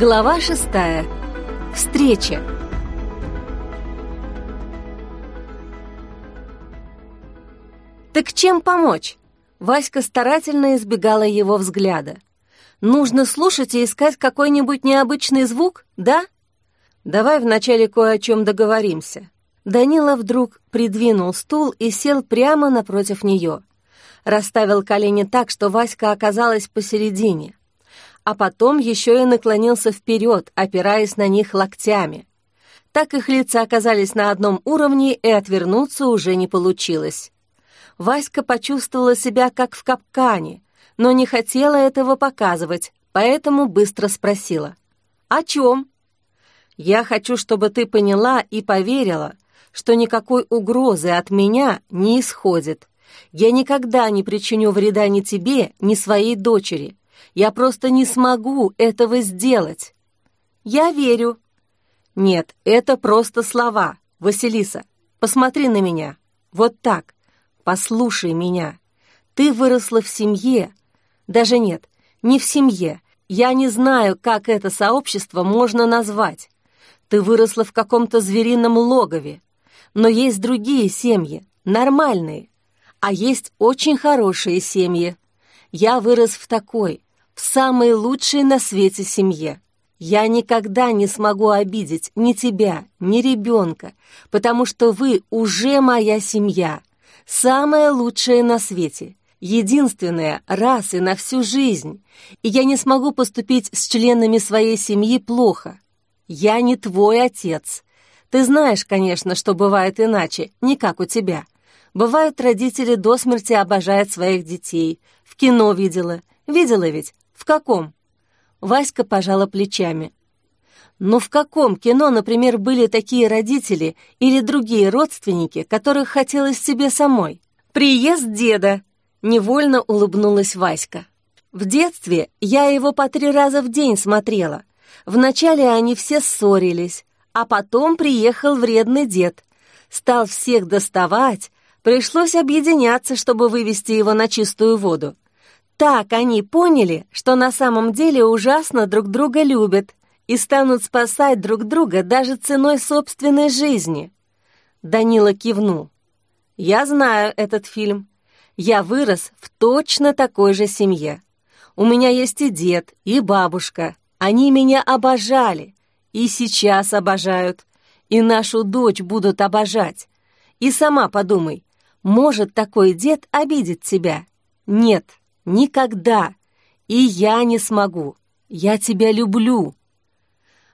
Глава шестая. Встреча. Так чем помочь? Васька старательно избегала его взгляда. Нужно слушать и искать какой-нибудь необычный звук, да? Давай вначале кое о чем договоримся. Данила вдруг придвинул стул и сел прямо напротив нее. Расставил колени так, что Васька оказалась посередине а потом еще и наклонился вперед, опираясь на них локтями. Так их лица оказались на одном уровне, и отвернуться уже не получилось. Васька почувствовала себя как в капкане, но не хотела этого показывать, поэтому быстро спросила. «О чем?» «Я хочу, чтобы ты поняла и поверила, что никакой угрозы от меня не исходит. Я никогда не причиню вреда ни тебе, ни своей дочери. Я просто не смогу этого сделать. Я верю. Нет, это просто слова. Василиса, посмотри на меня. Вот так. Послушай меня. Ты выросла в семье. Даже нет, не в семье. Я не знаю, как это сообщество можно назвать. Ты выросла в каком-то зверином логове. Но есть другие семьи, нормальные. А есть очень хорошие семьи. Я вырос в такой, в самой лучшей на свете семье. Я никогда не смогу обидеть ни тебя, ни ребенка, потому что вы уже моя семья, самая лучшая на свете, единственная раз и на всю жизнь, и я не смогу поступить с членами своей семьи плохо. Я не твой отец. Ты знаешь, конечно, что бывает иначе, не как у тебя. Бывают родители до смерти обожают своих детей. В кино видела. Видела ведь? «В каком?» Васька пожала плечами. «Но в каком кино, например, были такие родители или другие родственники, которых хотелось себе самой?» «Приезд деда!» — невольно улыбнулась Васька. «В детстве я его по три раза в день смотрела. Вначале они все ссорились, а потом приехал вредный дед. Стал всех доставать, пришлось объединяться, чтобы вывести его на чистую воду. Так они поняли, что на самом деле ужасно друг друга любят и станут спасать друг друга даже ценой собственной жизни. Данила кивнул. «Я знаю этот фильм. Я вырос в точно такой же семье. У меня есть и дед, и бабушка. Они меня обожали, и сейчас обожают, и нашу дочь будут обожать. И сама подумай, может такой дед обидеть тебя? Нет, Никогда. И я не смогу. Я тебя люблю.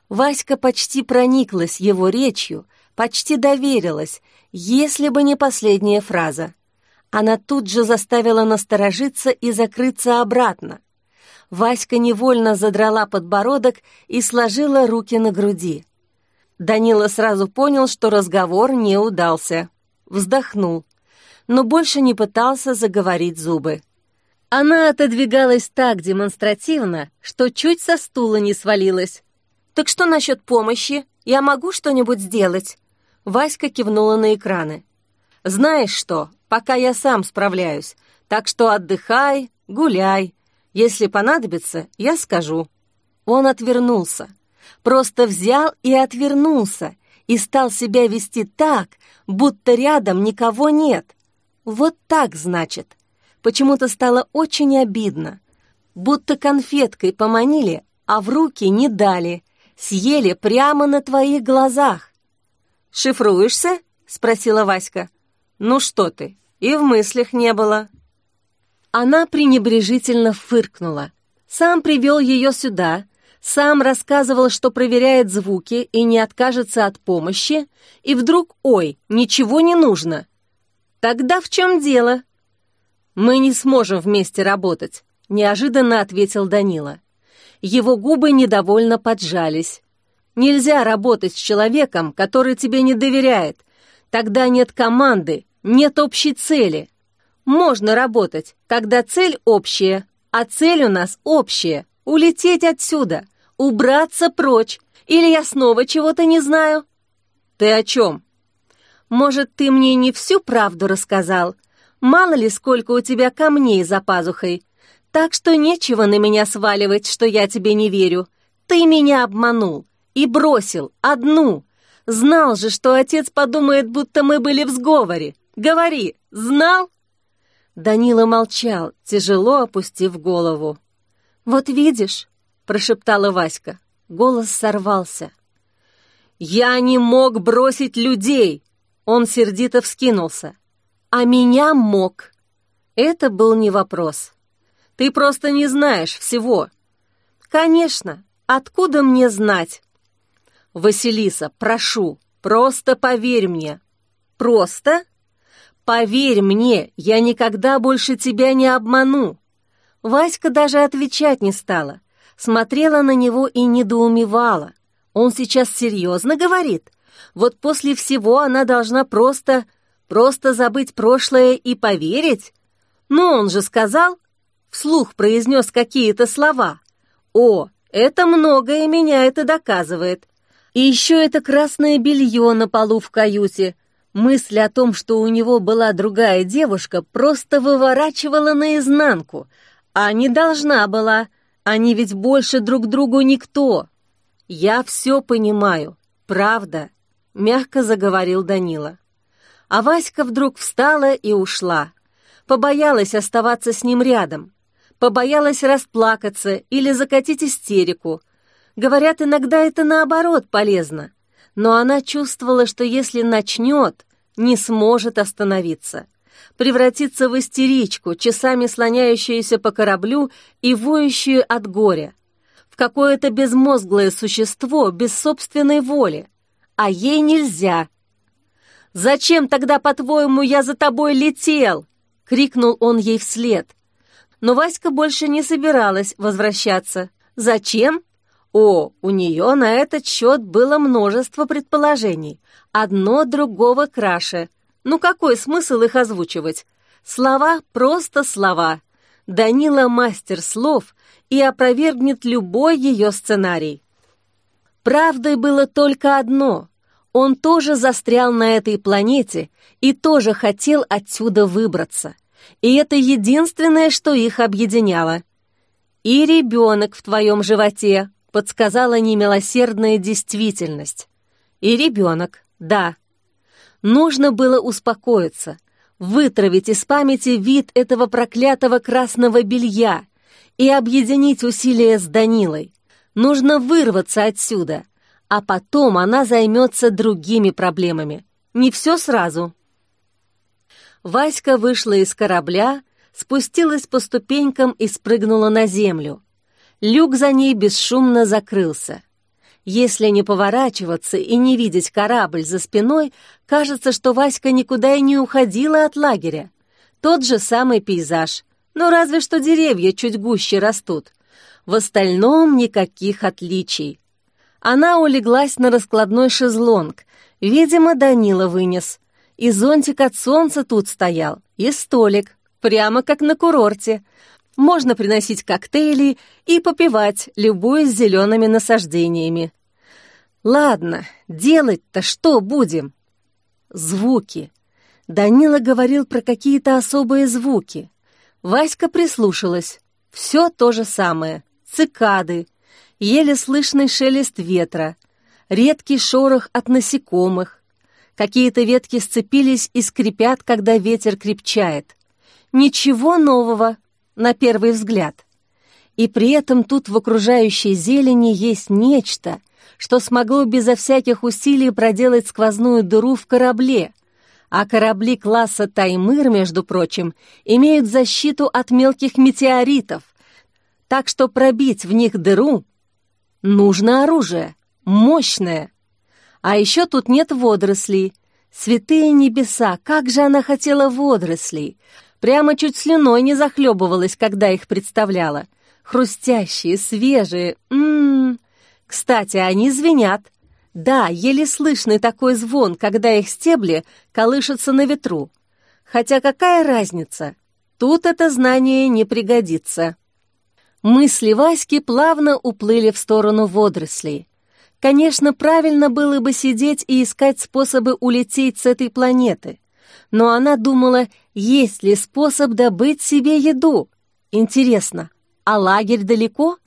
Васька почти прониклась его речью, почти доверилась, если бы не последняя фраза. Она тут же заставила насторожиться и закрыться обратно. Васька невольно задрала подбородок и сложила руки на груди. Данила сразу понял, что разговор не удался. Вздохнул, но больше не пытался заговорить зубы. Она отодвигалась так демонстративно, что чуть со стула не свалилась. «Так что насчет помощи? Я могу что-нибудь сделать?» Васька кивнула на экраны. «Знаешь что, пока я сам справляюсь, так что отдыхай, гуляй. Если понадобится, я скажу». Он отвернулся. Просто взял и отвернулся, и стал себя вести так, будто рядом никого нет. Вот так, значит почему-то стало очень обидно. Будто конфеткой поманили, а в руки не дали. Съели прямо на твоих глазах. «Шифруешься?» — спросила Васька. «Ну что ты, и в мыслях не было». Она пренебрежительно фыркнула. Сам привел ее сюда, сам рассказывал, что проверяет звуки и не откажется от помощи, и вдруг, ой, ничего не нужно. Тогда в чем дело? «Мы не сможем вместе работать», — неожиданно ответил Данила. Его губы недовольно поджались. «Нельзя работать с человеком, который тебе не доверяет. Тогда нет команды, нет общей цели. Можно работать, когда цель общая, а цель у нас общая — улететь отсюда, убраться прочь. Или я снова чего-то не знаю?» «Ты о чем?» «Может, ты мне не всю правду рассказал, Мало ли, сколько у тебя камней за пазухой. Так что нечего на меня сваливать, что я тебе не верю. Ты меня обманул и бросил одну. Знал же, что отец подумает, будто мы были в сговоре. Говори, знал?» Данила молчал, тяжело опустив голову. «Вот видишь», — прошептала Васька. Голос сорвался. «Я не мог бросить людей!» Он сердито вскинулся. «А меня мог!» Это был не вопрос. «Ты просто не знаешь всего!» «Конечно! Откуда мне знать?» «Василиса, прошу, просто поверь мне!» «Просто?» «Поверь мне, я никогда больше тебя не обману!» Васька даже отвечать не стала, смотрела на него и недоумевала. Он сейчас серьезно говорит? Вот после всего она должна просто, просто забыть прошлое и поверить? Ну, он же сказал, вслух произнес какие-то слова. О, это многое меняет и доказывает. И еще это красное белье на полу в каюте. Мысль о том, что у него была другая девушка, просто выворачивала наизнанку, а не должна была. Они ведь больше друг другу никто. «Я все понимаю, правда», — мягко заговорил Данила. А Васька вдруг встала и ушла. Побоялась оставаться с ним рядом. Побоялась расплакаться или закатить истерику. Говорят, иногда это наоборот полезно. Но она чувствовала, что если начнет, не сможет остановиться. Превратиться в истеричку, часами слоняющуюся по кораблю и воющую от горя какое-то безмозглое существо без собственной воли, а ей нельзя. «Зачем тогда, по-твоему, я за тобой летел?» — крикнул он ей вслед. Но Васька больше не собиралась возвращаться. «Зачем?» О, у нее на этот счет было множество предположений, одно другого краше. Ну какой смысл их озвучивать? Слова — просто слова. Данила мастер слов и опровергнет любой ее сценарий. Правдой было только одно. Он тоже застрял на этой планете и тоже хотел отсюда выбраться. И это единственное, что их объединяло. «И ребенок в твоем животе», — подсказала немилосердная действительность. «И ребенок, да». Нужно было успокоиться, вытравить из памяти вид этого проклятого красного белья и объединить усилия с Данилой. Нужно вырваться отсюда, а потом она займется другими проблемами. Не все сразу. Васька вышла из корабля, спустилась по ступенькам и спрыгнула на землю. Люк за ней бесшумно закрылся. Если не поворачиваться и не видеть корабль за спиной, кажется, что Васька никуда и не уходила от лагеря. Тот же самый пейзаж, но разве что деревья чуть гуще растут. В остальном никаких отличий. Она улеглась на раскладной шезлонг. Видимо, Данила вынес. И зонтик от солнца тут стоял, и столик, прямо как на курорте. Можно приносить коктейли и попивать, любуясь зелеными насаждениями. Ладно, делать-то что будем? Звуки. Данила говорил про какие-то особые звуки. Васька прислушалась. Все то же самое. Цикады, еле слышный шелест ветра, редкий шорох от насекомых. Какие-то ветки сцепились и скрипят, когда ветер крепчает. Ничего нового, на первый взгляд. И при этом тут в окружающей зелени есть нечто, что смогло безо всяких усилий проделать сквозную дыру в корабле, а корабли класса «Таймыр», между прочим, имеют защиту от мелких метеоритов, так что пробить в них дыру нужно оружие, мощное. А еще тут нет водорослей. Святые небеса, как же она хотела водорослей! Прямо чуть слюной не захлебывалась, когда их представляла. Хрустящие, свежие, ммм, кстати, они звенят. Да, еле слышный такой звон, когда их стебли колышутся на ветру. Хотя какая разница? Тут это знание не пригодится. Мысли Васьки плавно уплыли в сторону водорослей. Конечно, правильно было бы сидеть и искать способы улететь с этой планеты. Но она думала, есть ли способ добыть себе еду. Интересно, а лагерь далеко?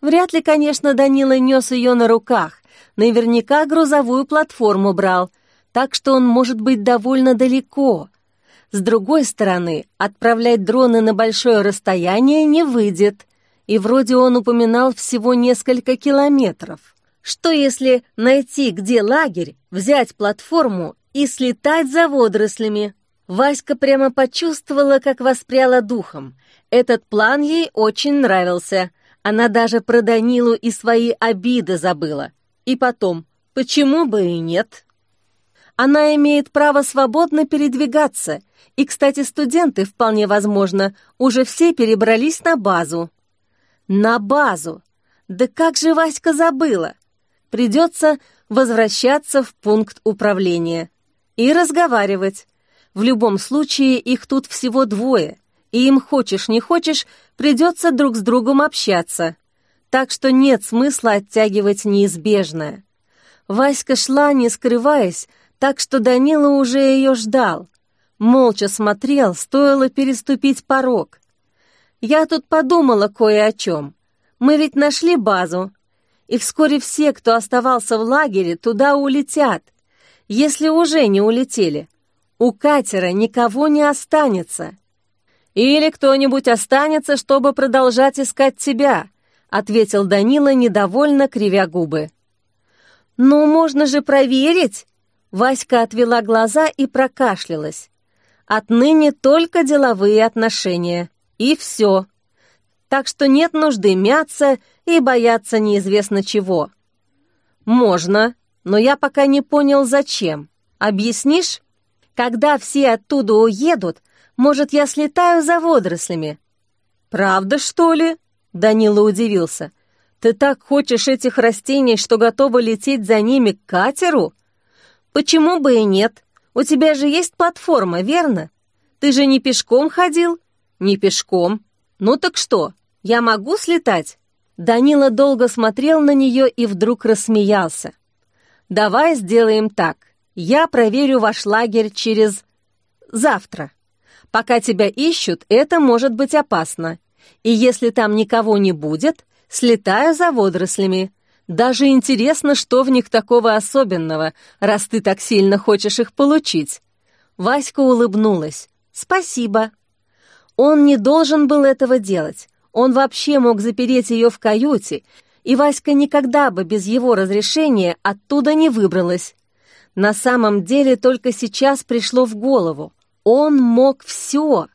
Вряд ли, конечно, Данила нес ее на руках. Наверняка грузовую платформу брал, так что он может быть довольно далеко. С другой стороны, отправлять дроны на большое расстояние не выйдет. И вроде он упоминал всего несколько километров. Что если найти, где лагерь, взять платформу и слетать за водорослями? Васька прямо почувствовала, как воспряла духом. Этот план ей очень нравился. Она даже про Данилу и свои обиды забыла. И потом, почему бы и нет? Она имеет право свободно передвигаться. И, кстати, студенты, вполне возможно, уже все перебрались на базу. На базу! Да как же Васька забыла? Придется возвращаться в пункт управления и разговаривать. В любом случае их тут всего двое, и им хочешь не хочешь, придется друг с другом общаться. Так что нет смысла оттягивать неизбежное. Васька шла, не скрываясь, так что Данила уже ее ждал. Молча смотрел, стоило переступить порог. Я тут подумала кое о чем. Мы ведь нашли базу, и вскоре все, кто оставался в лагере, туда улетят, если уже не улетели. У катера никого не останется. Или кто-нибудь останется, чтобы продолжать искать тебя, ответил Данила, недовольно кривя губы. «Ну, можно же проверить!» Васька отвела глаза и прокашлялась. «Отныне только деловые отношения. И все. Так что нет нужды мяться и бояться неизвестно чего». «Можно, но я пока не понял, зачем. Объяснишь?» Когда все оттуда уедут, может, я слетаю за водорослями». «Правда, что ли?» — Данила удивился. «Ты так хочешь этих растений, что готова лететь за ними к катеру?» «Почему бы и нет? У тебя же есть платформа, верно? Ты же не пешком ходил?» «Не пешком. Ну так что, я могу слетать?» Данила долго смотрел на нее и вдруг рассмеялся. «Давай сделаем так. Я проверю ваш лагерь через... завтра. Пока тебя ищут, это может быть опасно. И если там никого не будет, слетаю за водорослями. Даже интересно, что в них такого особенного, раз ты так сильно хочешь их получить. Васька улыбнулась. «Спасибо». Он не должен был этого делать. Он вообще мог запереть ее в каюте, и Васька никогда бы без его разрешения оттуда не выбралась. На самом деле только сейчас пришло в голову. Он мог все.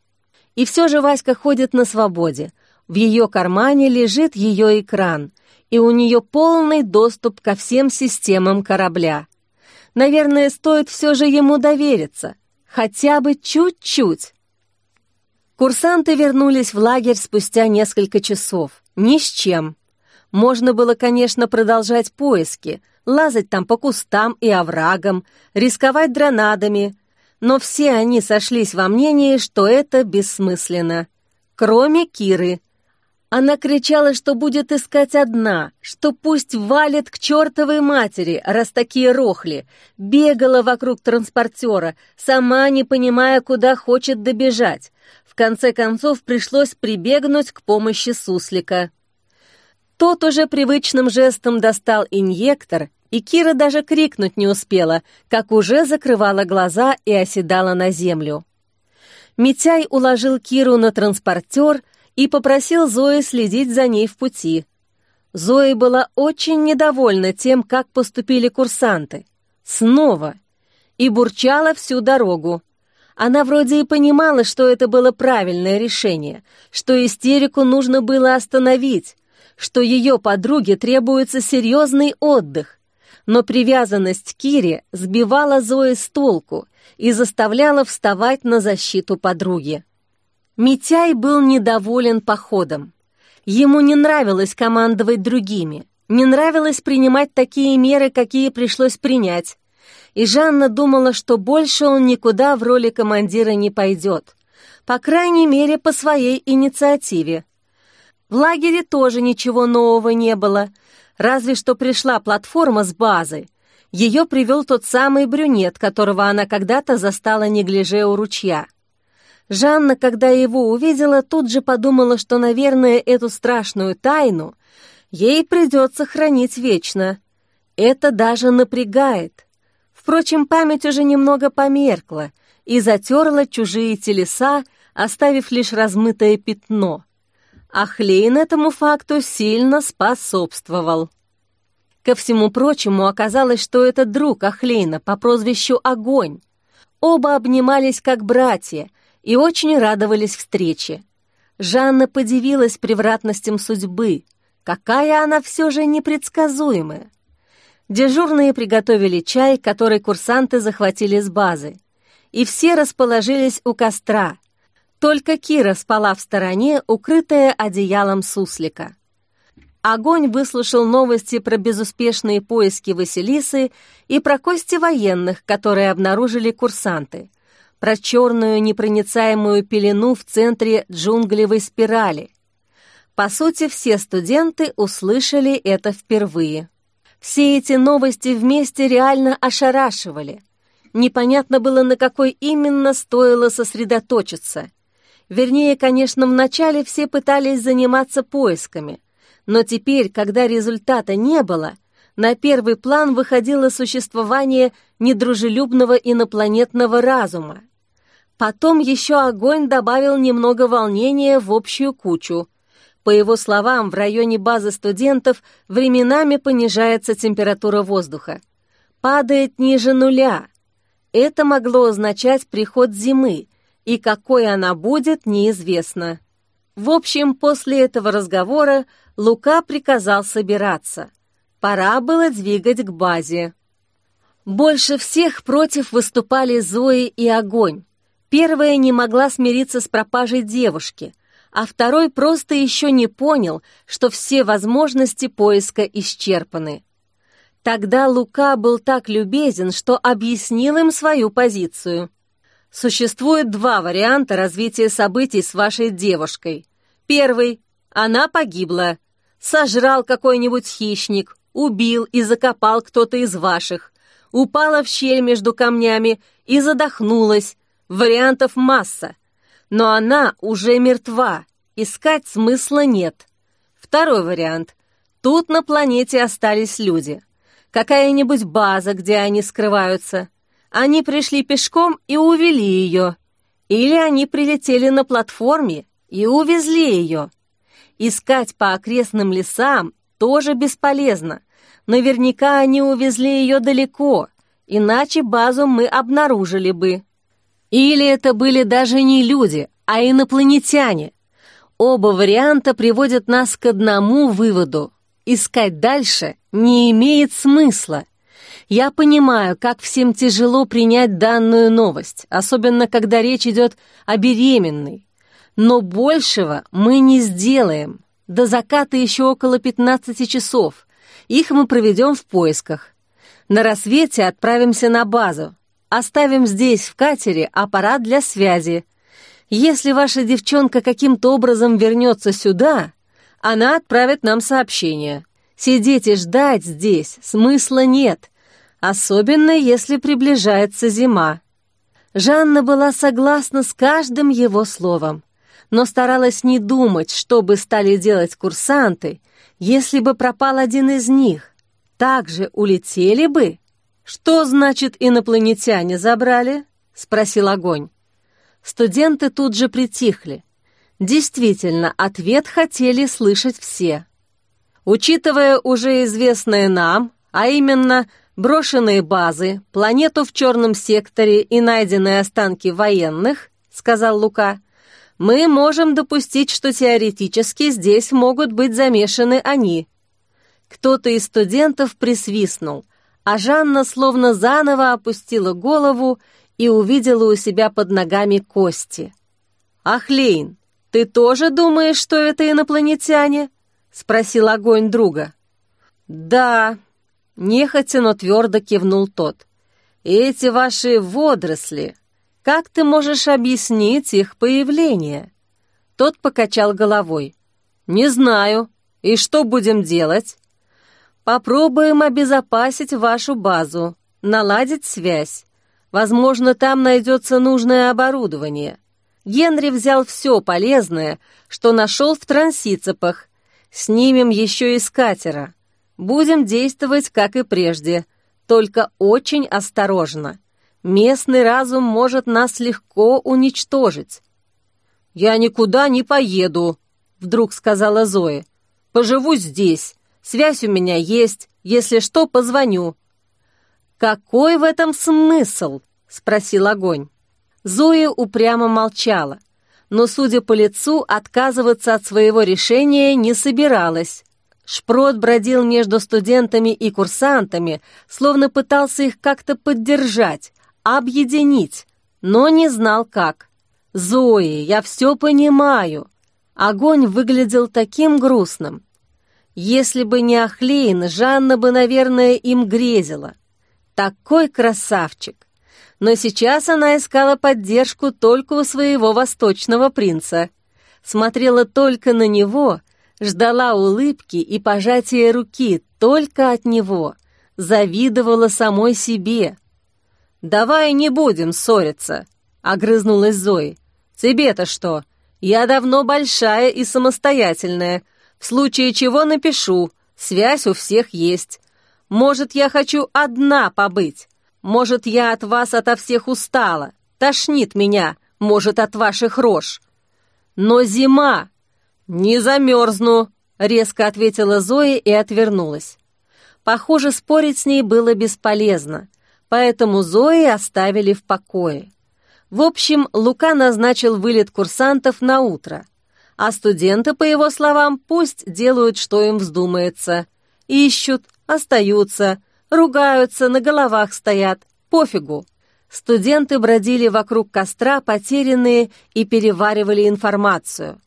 И все же Васька ходит на свободе. В ее кармане лежит ее экран, и у нее полный доступ ко всем системам корабля. Наверное, стоит все же ему довериться. Хотя бы чуть-чуть. Курсанты вернулись в лагерь спустя несколько часов. Ни с чем. Можно было, конечно, продолжать поиски — лазать там по кустам и оврагам, рисковать дронадами, но все они сошлись во мнении, что это бессмысленно. Кроме Киры. Она кричала, что будет искать одна, что пусть валит к чертовой матери, раз такие рохли, бегала вокруг транспортера, сама не понимая, куда хочет добежать. В конце концов пришлось прибегнуть к помощи суслика. Тот уже привычным жестом достал инъектор и Кира даже крикнуть не успела, как уже закрывала глаза и оседала на землю. Митяй уложил Киру на транспортер и попросил Зои следить за ней в пути. Зоя была очень недовольна тем, как поступили курсанты. Снова. И бурчала всю дорогу. Она вроде и понимала, что это было правильное решение, что истерику нужно было остановить, что ее подруге требуется серьезный отдых, но привязанность к Кире сбивала Зои с толку и заставляла вставать на защиту подруги. Митяй был недоволен походом. Ему не нравилось командовать другими, не нравилось принимать такие меры, какие пришлось принять. И Жанна думала, что больше он никуда в роли командира не пойдет, по крайней мере, по своей инициативе. В лагере тоже ничего нового не было — Разве что пришла платформа с базой. Ее привел тот самый брюнет, которого она когда-то застала неглиже у ручья. Жанна, когда его увидела, тут же подумала, что, наверное, эту страшную тайну Ей придется хранить вечно. Это даже напрягает. Впрочем, память уже немного померкла и затерла чужие телеса, оставив лишь размытое пятно. А Хлейн этому факту сильно способствовал. Ко всему прочему, оказалось, что это друг Ахлейна по прозвищу Огонь. Оба обнимались как братья и очень радовались встрече. Жанна подивилась превратностям судьбы. Какая она все же непредсказуемая. Дежурные приготовили чай, который курсанты захватили с базы. И все расположились у костра. Только Кира спала в стороне, укрытая одеялом суслика. Огонь выслушал новости про безуспешные поиски Василисы и про кости военных, которые обнаружили курсанты, про черную непроницаемую пелену в центре джунглевой спирали. По сути, все студенты услышали это впервые. Все эти новости вместе реально ошарашивали. Непонятно было, на какой именно стоило сосредоточиться. Вернее, конечно, вначале все пытались заниматься поисками, но теперь, когда результата не было, на первый план выходило существование недружелюбного инопланетного разума. Потом еще огонь добавил немного волнения в общую кучу. По его словам, в районе базы студентов временами понижается температура воздуха. Падает ниже нуля. Это могло означать приход зимы, и какой она будет, неизвестно. В общем, после этого разговора Лука приказал собираться. Пора было двигать к базе. Больше всех против выступали Зои и Огонь. Первая не могла смириться с пропажей девушки, а второй просто еще не понял, что все возможности поиска исчерпаны. Тогда Лука был так любезен, что объяснил им свою позицию. Существует два варианта развития событий с вашей девушкой. Первый — она погибла сожрал какой-нибудь хищник, убил и закопал кто-то из ваших, упала в щель между камнями и задохнулась. Вариантов масса. Но она уже мертва, искать смысла нет. Второй вариант. Тут на планете остались люди. Какая-нибудь база, где они скрываются. Они пришли пешком и увели ее. Или они прилетели на платформе и увезли ее. Искать по окрестным лесам тоже бесполезно. Наверняка они увезли ее далеко, иначе базу мы обнаружили бы. Или это были даже не люди, а инопланетяне. Оба варианта приводят нас к одному выводу. Искать дальше не имеет смысла. Я понимаю, как всем тяжело принять данную новость, особенно когда речь идет о беременной. Но большего мы не сделаем. До заката еще около 15 часов. Их мы проведем в поисках. На рассвете отправимся на базу. Оставим здесь, в катере, аппарат для связи. Если ваша девчонка каким-то образом вернется сюда, она отправит нам сообщение. Сидеть и ждать здесь смысла нет, особенно если приближается зима. Жанна была согласна с каждым его словом но старалась не думать, что бы стали делать курсанты, если бы пропал один из них. Так же улетели бы? Что значит инопланетяне забрали? Спросил огонь. Студенты тут же притихли. Действительно, ответ хотели слышать все. Учитывая уже известное нам, а именно брошенные базы, планету в черном секторе и найденные останки военных, сказал Лука, мы можем допустить, что теоретически здесь могут быть замешаны они. Кто-то из студентов присвистнул, а Жанна словно заново опустила голову и увидела у себя под ногами кости. «Ахлейн, ты тоже думаешь, что это инопланетяне?» — спросил огонь друга. «Да», — нехотя, но твердо кивнул тот. «Эти ваши водоросли, как ты можешь объяснить их появление?» Тот покачал головой. «Не знаю. И что будем делать?» «Попробуем обезопасить вашу базу, наладить связь. Возможно, там найдется нужное оборудование. Генри взял все полезное, что нашел в трансицепах. Снимем еще из катера. Будем действовать, как и прежде, только очень осторожно. Местный разум может нас легко уничтожить. «Я никуда не поеду», — вдруг сказала Зоя. «Поживу здесь. Связь у меня есть. Если что, позвоню». «Какой в этом смысл?» — спросил огонь. Зоя упрямо молчала, но, судя по лицу, отказываться от своего решения не собиралась. Шпрот бродил между студентами и курсантами, словно пытался их как-то поддержать, объединить, но не знал как. «Зои, я все понимаю!» Огонь выглядел таким грустным. Если бы не Ахлейн, Жанна бы, наверное, им грезила. Такой красавчик! но сейчас она искала поддержку только у своего восточного принца. Смотрела только на него, ждала улыбки и пожатия руки только от него, завидовала самой себе. «Давай не будем ссориться», — огрызнулась Зои. «Тебе-то что? Я давно большая и самостоятельная. Случае чего напишу, связь у всех есть. Может, я хочу одна побыть, может, я от вас ото всех устала, тошнит меня, может, от ваших рож. Но зима! Не замерзну, резко ответила Зоя и отвернулась. Похоже, спорить с ней было бесполезно, поэтому Зои оставили в покое. В общем, Лука назначил вылет курсантов на утро, а студенты, по его словам, пусть делают, что им вздумается. Ищут, остаются, ругаются, на головах стоят. Пофигу. Студенты бродили вокруг костра, потерянные, и переваривали информацию.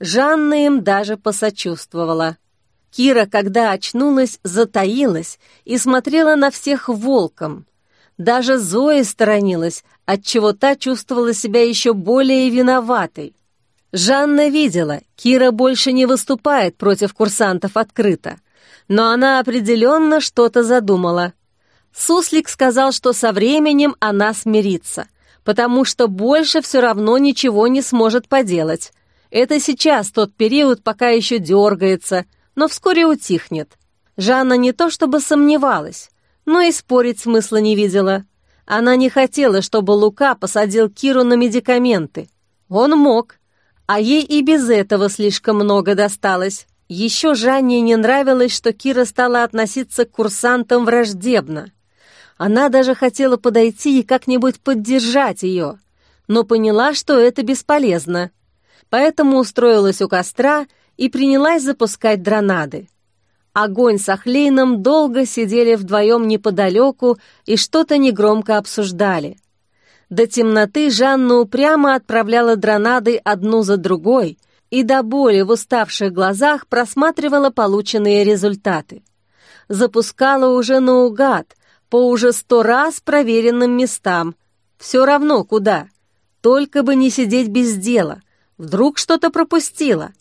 Жанна им даже посочувствовала. Кира, когда очнулась, затаилась и смотрела на всех волком. Даже Зоя сторонилась, отчего та чувствовала себя еще более виноватой. Жанна видела, Кира больше не выступает против курсантов открыто но она определенно что-то задумала. Суслик сказал, что со временем она смирится, потому что больше все равно ничего не сможет поделать. Это сейчас тот период, пока еще дергается, но вскоре утихнет. Жанна не то чтобы сомневалась, но и спорить смысла не видела. Она не хотела, чтобы Лука посадил Киру на медикаменты. Он мог, а ей и без этого слишком много досталось. Еще Жанне не нравилось, что Кира стала относиться к курсантам враждебно. Она даже хотела подойти и как-нибудь поддержать ее, но поняла, что это бесполезно. Поэтому устроилась у костра и принялась запускать дронады. Огонь с Ахлейном долго сидели вдвоем неподалеку и что-то негромко обсуждали. До темноты Жанна упрямо отправляла дронады одну за другой — и до боли в уставших глазах просматривала полученные результаты. Запускала уже наугад, по уже сто раз проверенным местам. Все равно куда. Только бы не сидеть без дела. Вдруг что-то пропустила.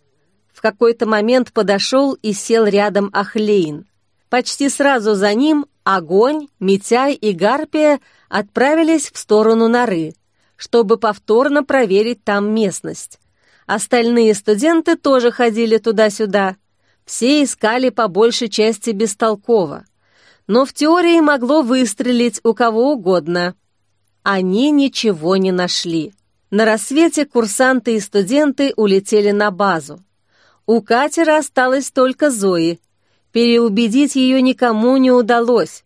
В какой-то момент подошел и сел рядом Ахлейн. Почти сразу за ним Огонь, Митяй и Гарпия отправились в сторону норы, чтобы повторно проверить там местность. Остальные студенты тоже ходили туда-сюда. Все искали по большей части бестолково. Но в теории могло выстрелить у кого угодно. Они ничего не нашли. На рассвете курсанты и студенты улетели на базу. У катера осталась только Зои. Переубедить ее никому не удалось.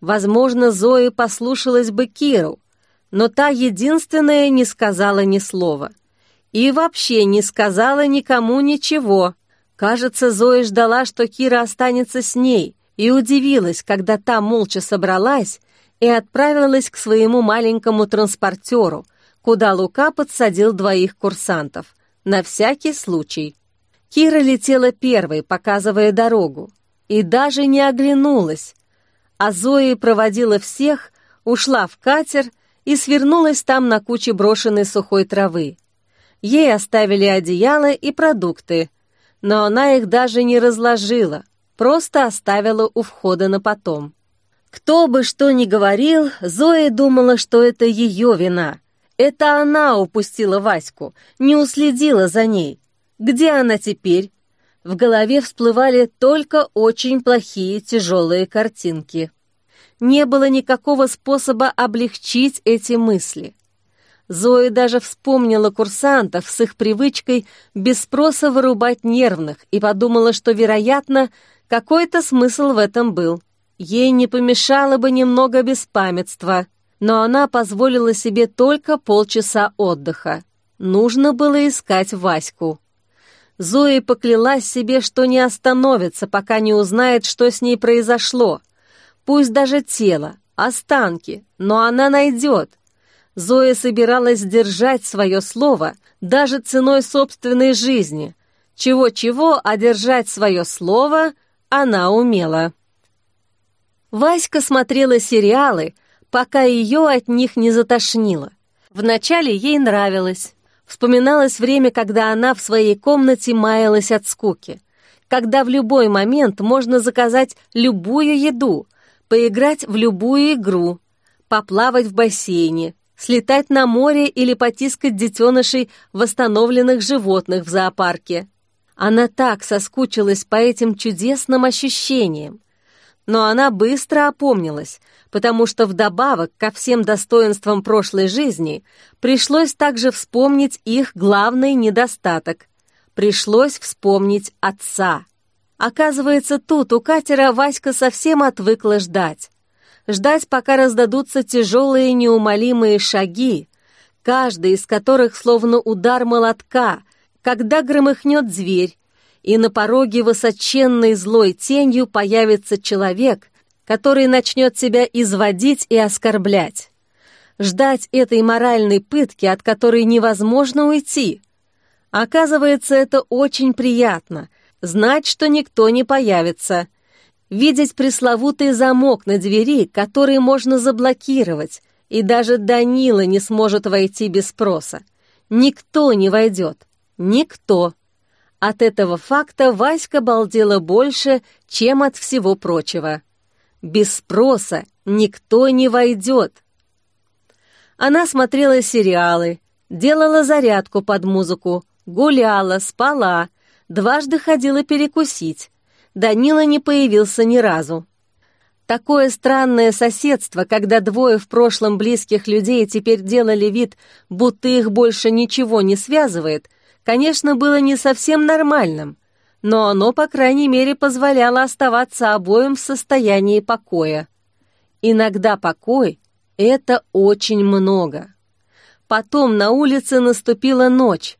Возможно, Зои послушалась бы Киру, но та единственная не сказала ни слова. И вообще не сказала никому ничего. Кажется, Зоя ждала, что Кира останется с ней, и удивилась, когда та молча собралась и отправилась к своему маленькому транспортеру, куда Лука подсадил двоих курсантов. На всякий случай. Кира летела первой, показывая дорогу, и даже не оглянулась. А Зоя проводила всех, ушла в катер и свернулась там на куче брошенной сухой травы. Ей оставили одеяло и продукты, но она их даже не разложила, просто оставила у входа на потом. Кто бы что ни говорил, Зоя думала, что это ее вина. Это она упустила Ваську, не уследила за ней. Где она теперь? В голове всплывали только очень плохие тяжелые картинки. Не было никакого способа облегчить эти мысли. Зоя даже вспомнила курсантов с их привычкой без спроса вырубать нервных и подумала, что, вероятно, какой-то смысл в этом был. Ей не помешало бы немного беспамятства, но она позволила себе только полчаса отдыха. Нужно было искать Ваську. Зоя поклялась себе, что не остановится, пока не узнает, что с ней произошло. Пусть даже тело, останки, но она найдет. Зоя собиралась держать свое слово даже ценой собственной жизни. Чего-чего, а держать свое слово она умела. Васька смотрела сериалы, пока ее от них не затошнило. Вначале ей нравилось. Вспоминалось время, когда она в своей комнате маялась от скуки. Когда в любой момент можно заказать любую еду, поиграть в любую игру, поплавать в бассейне, слетать на море или потискать детенышей восстановленных животных в зоопарке. Она так соскучилась по этим чудесным ощущениям но она быстро опомнилась, потому что вдобавок ко всем достоинствам прошлой жизни пришлось также вспомнить их главный недостаток. Пришлось вспомнить отца. Оказывается, тут у катера Васька совсем отвыкла ждать. Ждать, пока раздадутся тяжелые неумолимые шаги, каждый из которых словно удар молотка, когда громыхнет зверь, и на пороге высоченной злой тенью появится человек, который начнет себя изводить и оскорблять. Ждать этой моральной пытки, от которой невозможно уйти. Оказывается, это очень приятно — знать, что никто не появится. Видеть пресловутый замок на двери, который можно заблокировать, и даже Данила не сможет войти без спроса. Никто не войдет. Никто. От этого факта Васька балдела больше, чем от всего прочего. Без спроса никто не войдет. Она смотрела сериалы, делала зарядку под музыку, гуляла, спала, дважды ходила перекусить. Данила не появился ни разу. Такое странное соседство, когда двое в прошлом близких людей теперь делали вид, будто их больше ничего не связывает — конечно, было не совсем нормальным, но оно, по крайней мере, позволяло оставаться обоим в состоянии покоя. Иногда покой — это очень много. Потом на улице наступила ночь.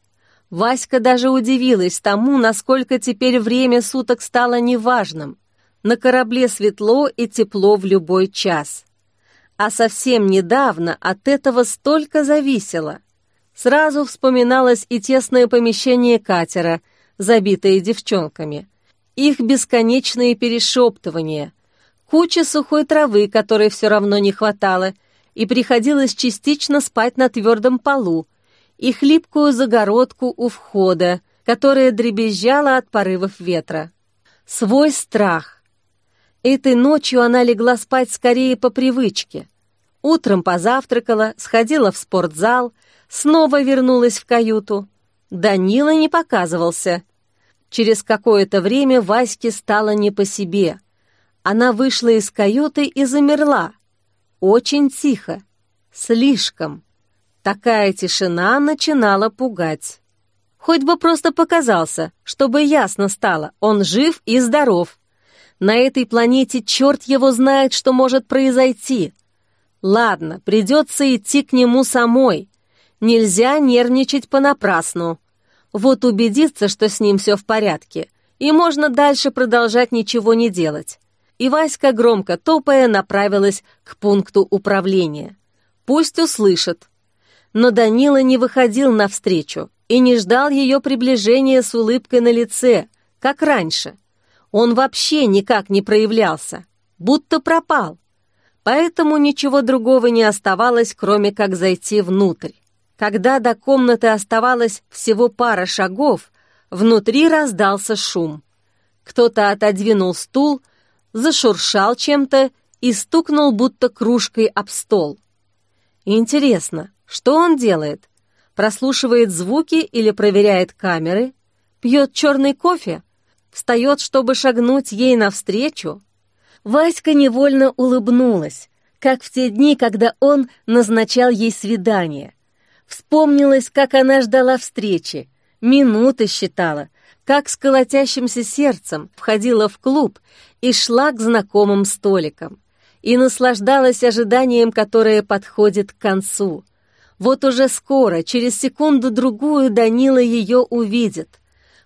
Васька даже удивилась тому, насколько теперь время суток стало неважным. На корабле светло и тепло в любой час. А совсем недавно от этого столько зависело — Сразу вспоминалось и тесное помещение катера, забитое девчонками, их бесконечные перешептывания, куча сухой травы, которой все равно не хватало, и приходилось частично спать на твердом полу, и хлипкую загородку у входа, которая дребезжала от порывов ветра. Свой страх. Этой ночью она легла спать скорее по привычке. Утром позавтракала, сходила в спортзал — снова вернулась в каюту. Данила не показывался. Через какое-то время Ваське стало не по себе. Она вышла из каюты и замерла. Очень тихо. Слишком. Такая тишина начинала пугать. Хоть бы просто показался, чтобы ясно стало, он жив и здоров. На этой планете черт его знает, что может произойти. Ладно, придется идти к нему самой. Нельзя нервничать понапрасну. Вот убедиться, что с ним все в порядке, и можно дальше продолжать ничего не делать. И Васька, громко топая, направилась к пункту управления. Пусть услышит. Но Данила не выходил навстречу и не ждал ее приближения с улыбкой на лице, как раньше. Он вообще никак не проявлялся, будто пропал. Поэтому ничего другого не оставалось, кроме как зайти внутрь. Когда до комнаты оставалось всего пара шагов, внутри раздался шум. Кто-то отодвинул стул, зашуршал чем-то и стукнул будто кружкой об стол. Интересно, что он делает? Прослушивает звуки или проверяет камеры? Пьет черный кофе? встает, чтобы шагнуть ей навстречу. Васька невольно улыбнулась, как в те дни, когда он назначал ей свидание. Вспомнилось, как она ждала встречи, минуты считала, как с колотящимся сердцем входила в клуб и шла к знакомым столикам, и наслаждалась ожиданием, которое подходит к концу. Вот уже скоро, через секунду-другую, Данила ее увидит,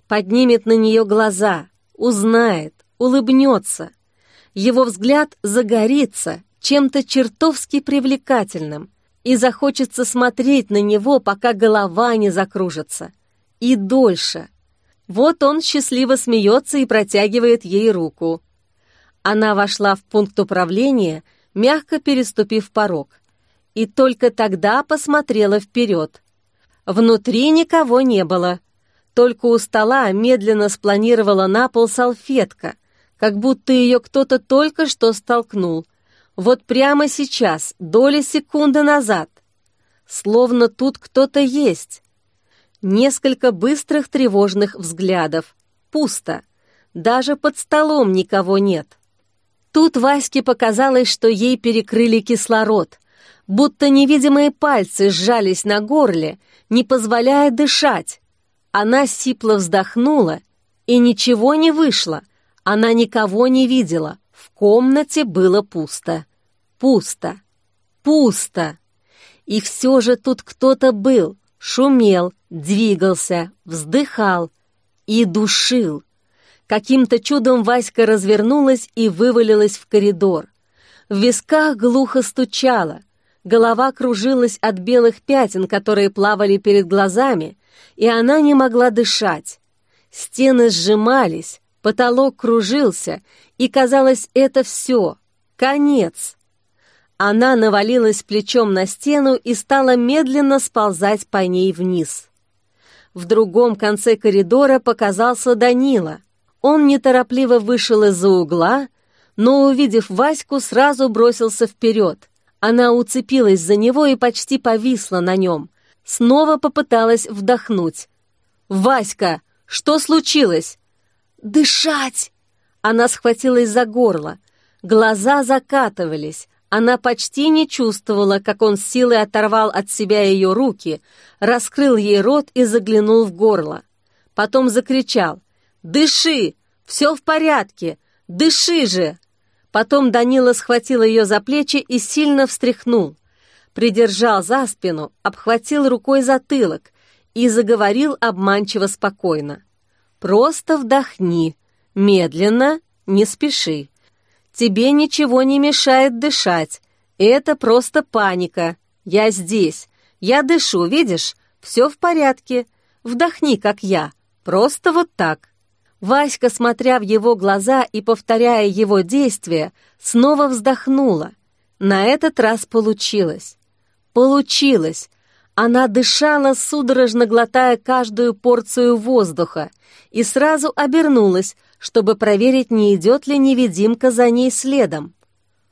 поднимет на нее глаза, узнает, улыбнется — его взгляд загорится чем-то чертовски привлекательным, и захочется смотреть на него, пока голова не закружится. И дольше. Вот он счастливо смеется и протягивает ей руку. Она вошла в пункт управления, мягко переступив порог, и только тогда посмотрела вперед. Внутри никого не было. Только у стола медленно спланировала на пол салфетка, как будто ее кто-то только что столкнул. Вот прямо сейчас, доли секунды назад. Словно тут кто-то есть. Несколько быстрых тревожных взглядов. Пусто. Даже под столом никого нет. Тут Ваське показалось, что ей перекрыли кислород, будто невидимые пальцы сжались на горле, не позволяя дышать. Она сипло вздохнула, и ничего не вышло — она никого не видела. Комнате было пусто. Пусто. Пусто. И все же тут кто-то был, шумел, двигался, вздыхал и душил. Каким-то чудом Васька развернулась и вывалилась в коридор. В висках глухо стучало, голова кружилась от белых пятен, которые плавали перед глазами, и она не могла дышать. Стены сжимались, Потолок кружился, и, казалось, это все. Конец. Она навалилась плечом на стену и стала медленно сползать по ней вниз. В другом конце коридора показался Данила. Он неторопливо вышел из-за угла, но, увидев Ваську, сразу бросился вперед. Она уцепилась за него и почти повисла на нем. Снова попыталась вдохнуть. «Васька, что случилось? «Дышать!» Она схватилась за горло. Глаза закатывались. Она почти не чувствовала, как он силой оторвал от себя ее руки, раскрыл ей рот и заглянул в горло. Потом закричал «Дыши! Все в порядке! Дыши же!» Потом Данила схватил ее за плечи и сильно встряхнул. Придержал за спину, обхватил рукой затылок и заговорил обманчиво спокойно. Просто вдохни, медленно, не спеши. Тебе ничего не мешает дышать. Это просто паника. Я здесь. Я дышу, видишь? Все в порядке. Вдохни, как я. Просто вот так. Васька, смотря в его глаза и повторяя его действия, снова вздохнула. На этот раз получилось. Получилось. Она дышала, судорожно глотая каждую порцию воздуха, и сразу обернулась, чтобы проверить, не идет ли невидимка за ней следом.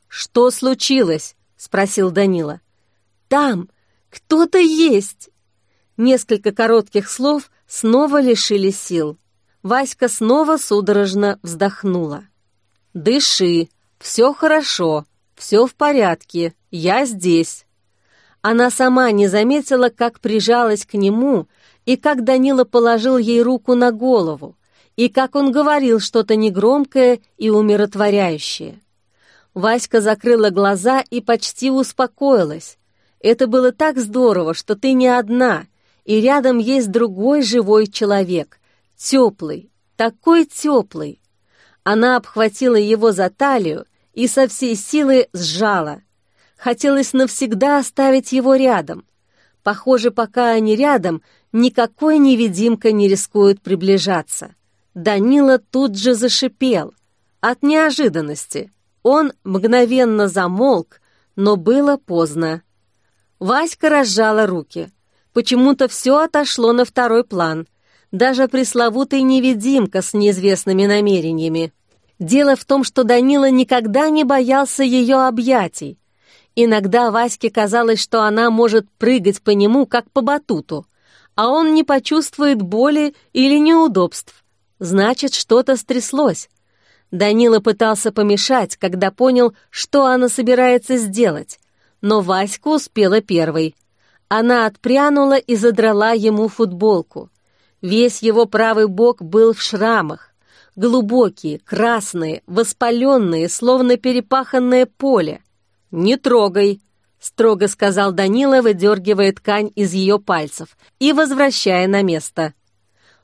«Что случилось?» — спросил Данила. «Там кто-то есть!» Несколько коротких слов снова лишили сил. Васька снова судорожно вздохнула. «Дыши, все хорошо, все в порядке, я здесь». Она сама не заметила, как прижалась к нему, и как Данила положил ей руку на голову, и как он говорил что-то негромкое и умиротворяющее. Васька закрыла глаза и почти успокоилась. Это было так здорово, что ты не одна, и рядом есть другой живой человек, теплый, такой теплый. Она обхватила его за талию и со всей силы сжала — Хотелось навсегда оставить его рядом. Похоже, пока они рядом, никакой невидимка не рискует приближаться. Данила тут же зашипел. От неожиданности. Он мгновенно замолк, но было поздно. Васька разжала руки. Почему-то все отошло на второй план. Даже пресловутый невидимка с неизвестными намерениями. Дело в том, что Данила никогда не боялся ее объятий. Иногда Ваське казалось, что она может прыгать по нему, как по батуту, а он не почувствует боли или неудобств. Значит, что-то стряслось. Данила пытался помешать, когда понял, что она собирается сделать. Но Васька успела первой. Она отпрянула и задрала ему футболку. Весь его правый бок был в шрамах. Глубокие, красные, воспаленные, словно перепаханное поле. «Не трогай», — строго сказал Данила, выдергивая ткань из ее пальцев и возвращая на место.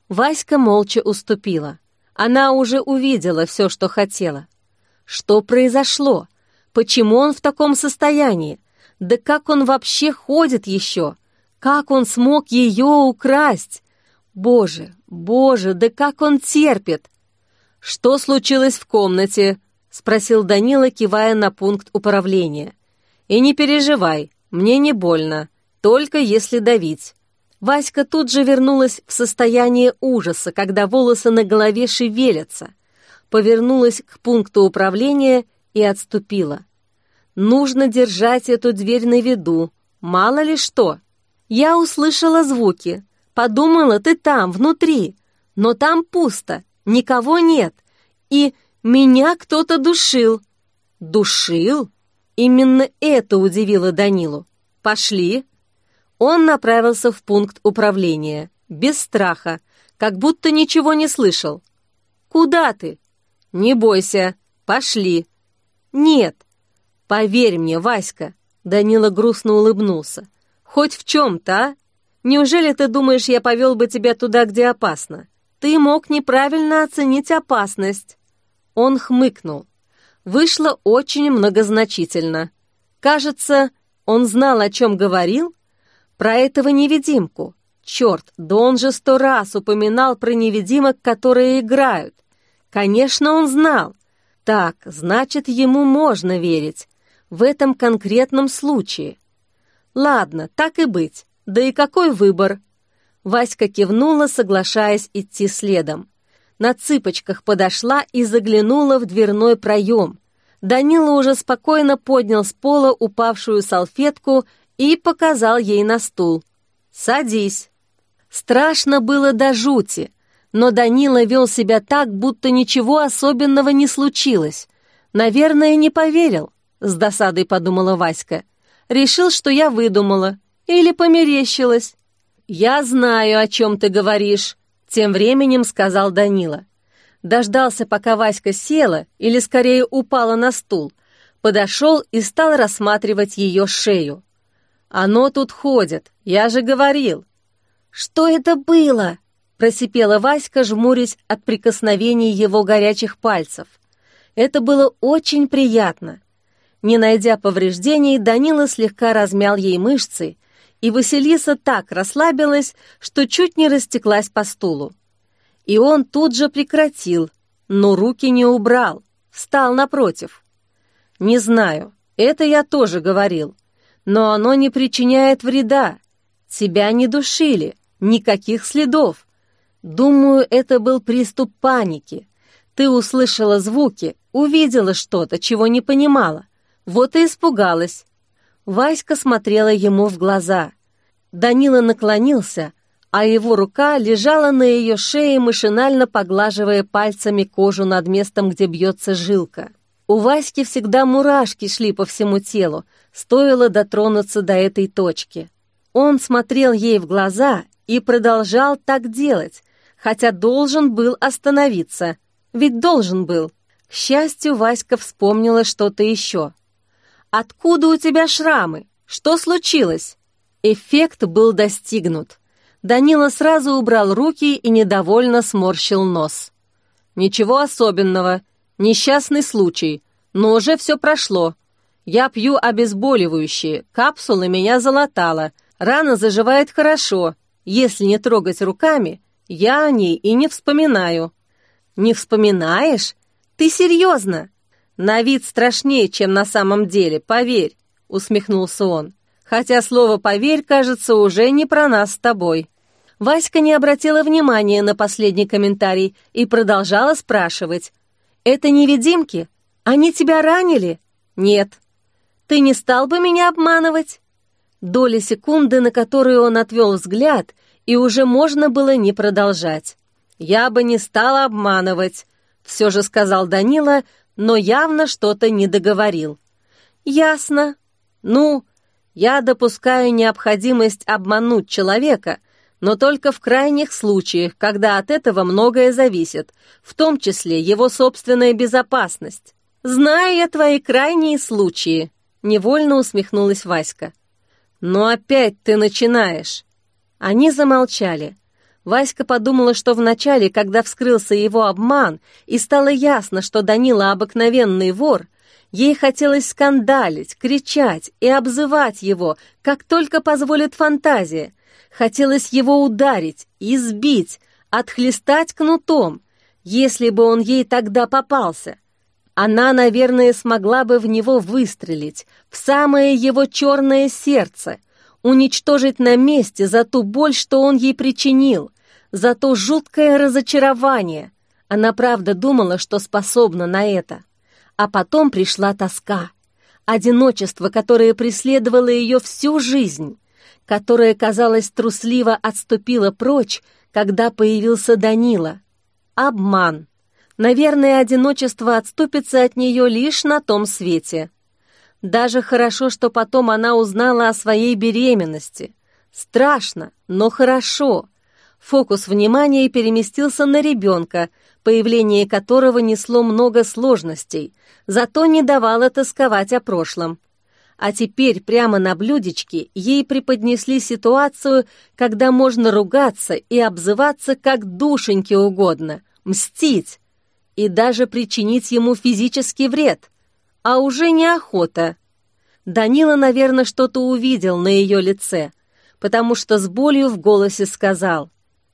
Васька молча уступила. Она уже увидела все, что хотела. Что произошло? Почему он в таком состоянии? Да как он вообще ходит еще? Как он смог ее украсть? Боже, боже, да как он терпит! Что случилось в комнате? Спросил Данила, кивая на пункт управления. И не переживай, мне не больно, только если давить. Васька тут же вернулась в состояние ужаса, когда волосы на голове шевелятся. Повернулась к пункту управления и отступила. Нужно держать эту дверь на виду, мало ли что. Я услышала звуки, подумала, ты там, внутри, но там пусто, никого нет, и меня кто-то душил. Душил? Именно это удивило Данилу. Пошли. Он направился в пункт управления, без страха, как будто ничего не слышал. «Куда ты?» «Не бойся, пошли». «Нет». «Поверь мне, Васька», — Данила грустно улыбнулся. «Хоть в чем-то, а? Неужели ты думаешь, я повел бы тебя туда, где опасно? Ты мог неправильно оценить опасность». Он хмыкнул. Вышло очень многозначительно. Кажется, он знал, о чем говорил, про этого невидимку. Черт, да он же сто раз упоминал про невидимок, которые играют. Конечно, он знал. Так, значит, ему можно верить. В этом конкретном случае. Ладно, так и быть. Да и какой выбор? Васька кивнула, соглашаясь идти следом. На цыпочках подошла и заглянула в дверной проем. Данила уже спокойно поднял с пола упавшую салфетку и показал ей на стул. «Садись». Страшно было до жути, но Данила вел себя так, будто ничего особенного не случилось. «Наверное, не поверил», — с досадой подумала Васька. «Решил, что я выдумала. Или померещилась». «Я знаю, о чем ты говоришь», — тем временем сказал Данила. Дождался, пока Васька села, или скорее упала на стул, подошел и стал рассматривать ее шею. Оно тут ходит, я же говорил». «Что это было?» — просипела Васька, жмурясь от прикосновений его горячих пальцев. Это было очень приятно. Не найдя повреждений, Данила слегка размял ей мышцы, и Василиса так расслабилась, что чуть не растеклась по стулу. И он тут же прекратил, но руки не убрал, встал напротив. «Не знаю, это я тоже говорил но оно не причиняет вреда. Тебя не душили, никаких следов. Думаю, это был приступ паники. Ты услышала звуки, увидела что-то, чего не понимала. Вот и испугалась. Васька смотрела ему в глаза. Данила наклонился, а его рука лежала на ее шее, машинально поглаживая пальцами кожу над местом, где бьется жилка. У Васьки всегда мурашки шли по всему телу, стоило дотронуться до этой точки. Он смотрел ей в глаза и продолжал так делать, хотя должен был остановиться. Ведь должен был. К счастью, Васька вспомнила что-то еще. «Откуда у тебя шрамы? Что случилось?» Эффект был достигнут. Данила сразу убрал руки и недовольно сморщил нос. «Ничего особенного. Несчастный случай, но уже все прошло. Я пью обезболивающие, капсулы меня залатала, рана заживает хорошо. Если не трогать руками, я о ней и не вспоминаю». «Не вспоминаешь? Ты серьезно?» «На вид страшнее, чем на самом деле, поверь», — усмехнулся он. «Хотя слово «поверь» кажется уже не про нас с тобой». Васька не обратила внимания на последний комментарий и продолжала спрашивать. «Это невидимки? Они тебя ранили?» «Нет». «Ты не стал бы меня обманывать?» Доля секунды, на которую он отвел взгляд, и уже можно было не продолжать. «Я бы не стала обманывать», — все же сказал Данила, но явно что-то не договорил. «Ясно. Ну, я допускаю необходимость обмануть человека, но только в крайних случаях, когда от этого многое зависит, в том числе его собственная безопасность. Знаю я твои крайние случаи», — невольно усмехнулась Васька. «Но опять ты начинаешь». Они замолчали. Васька подумала, что вначале, когда вскрылся его обман, и стало ясно, что Данила обыкновенный вор, ей хотелось скандалить, кричать и обзывать его, как только позволит фантазия. Хотелось его ударить, избить, отхлестать кнутом, если бы он ей тогда попался. Она, наверное, смогла бы в него выстрелить, в самое его черное сердце — уничтожить на месте за ту боль, что он ей причинил, за то жуткое разочарование. Она правда думала, что способна на это. А потом пришла тоска, одиночество, которое преследовало ее всю жизнь, которое, казалось, трусливо отступило прочь, когда появился Данила. Обман. Наверное, одиночество отступится от нее лишь на том свете. Даже хорошо, что потом она узнала о своей беременности. Страшно, но хорошо. Фокус внимания переместился на ребенка, появление которого несло много сложностей, зато не давало тосковать о прошлом. А теперь прямо на блюдечке ей преподнесли ситуацию, когда можно ругаться и обзываться как душеньке угодно, мстить и даже причинить ему физический вред — а уже неохота. Данила, наверное, что-то увидел на ее лице, потому что с болью в голосе сказал